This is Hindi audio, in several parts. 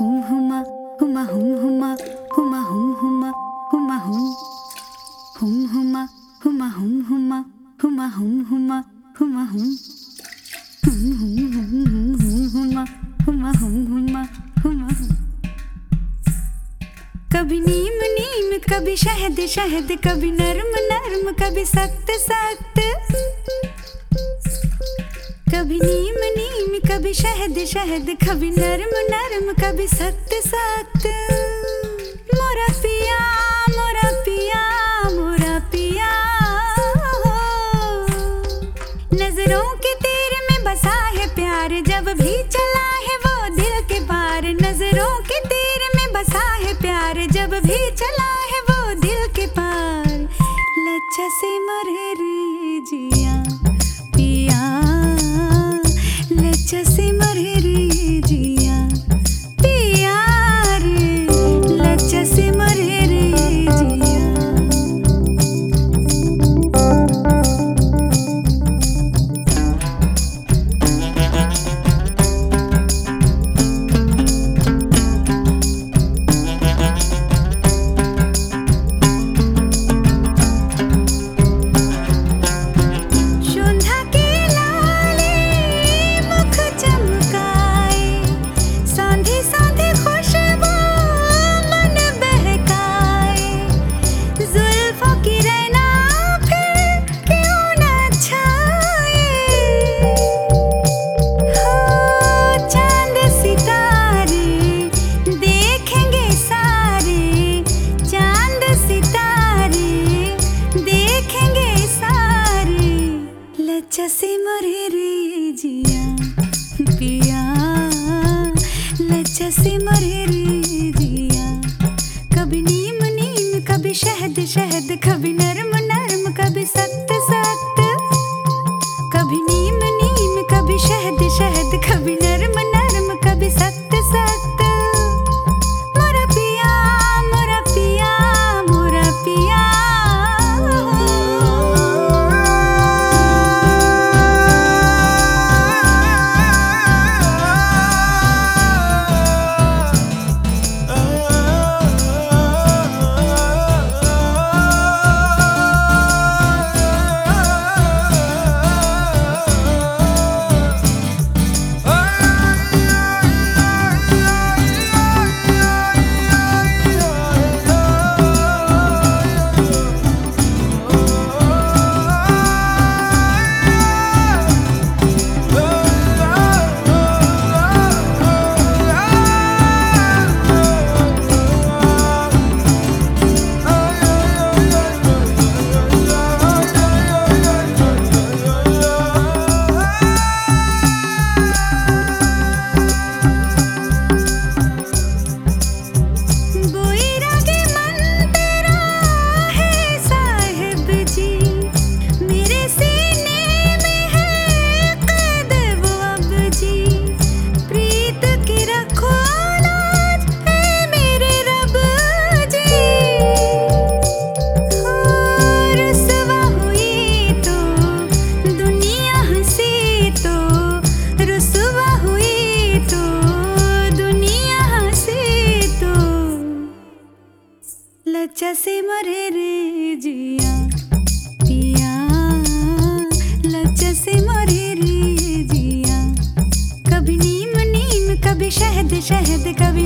हुम हुमा हुमा हुम हुमा हुमा हुम हुमा हुमा हुम हुम हुमा हुमा हुम हुमा हुमा हुम हुमा हुमा हुम हुम हुम हुम हुम हुम हुमा हुमा हुम हुमा हुमा हुम कभी नीम नीम, कभी शहद शहद, कभी नर्म नर्म, कभी सख्त सख्त। कभी नीम कभी शहद शहद, कभी नरम नरम, कभी सख्त सख्त मोरा पिया मोरा पिया मोरा पिया। नज़रों के तीर में बसा है प्यार, जब भी चला है वो दिल के पार। नज़रों के तीर में बसा है प्यार, जब भी चला है वो दिल के पार। लच्छा से मरे लच्छा से मरे रे जिया पिया। लच्छा से मरे रे हुई तो तो। से मरे रे जिया पिया। लज्जा से मरे रे जिया कभी नीम नीम, कभी शहद शहद, कभी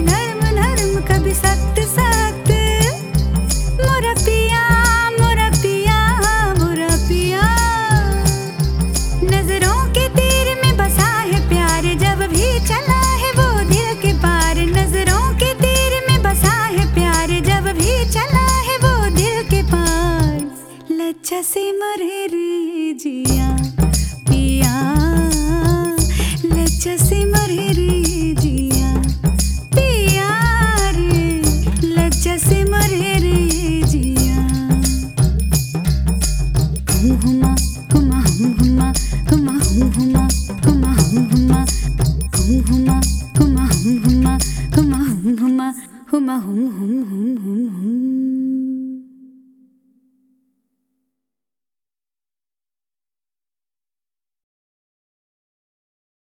जैसे मरे रे जिया पिया।